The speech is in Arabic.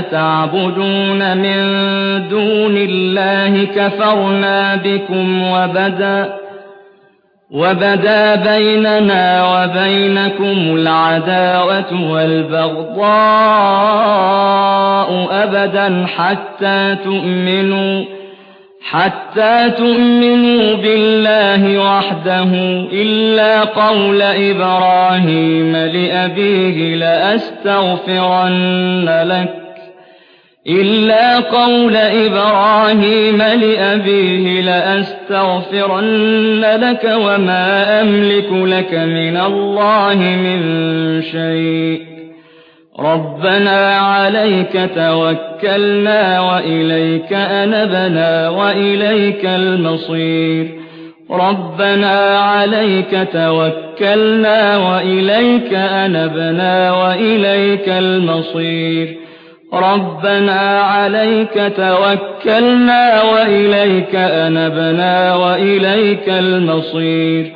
تَعْبُدُونَ مِن دُونِ اللَّهِ كَفَرْنَا بِكُمْ وَبَدَا بَيْنَنَا وَبَيْنَكُمُ الْعَدَاوَةُ وَالْبَغْضَاءُ أَبَدًا حَتَّىٰ تُؤْمِنُوا. بِاللَّهِ وَحْدَهُ إِلَّا قَوْلَ إِبْرَاهِيمَ لِأَبِيهِ لَأَسْتَغْفِرَنَّ لَكَ وَمَا أَمْلِكُ لَكَ مِنَ اللَّهِ مِن شَيْءٍ ۖ. رَّبَّنَا عَلَيْكَ تَوَكَّلْنَا وَإِلَيْكَ أَنَبْنَا وَإِلَيْكَ الْمَصِيرُ. رَبَّنَا عَلَيْكَ تَوَكَّلْنَا وَإِلَيْكَ أَنَبْنَا وَإِلَيْكَ الْمَصِيرُ.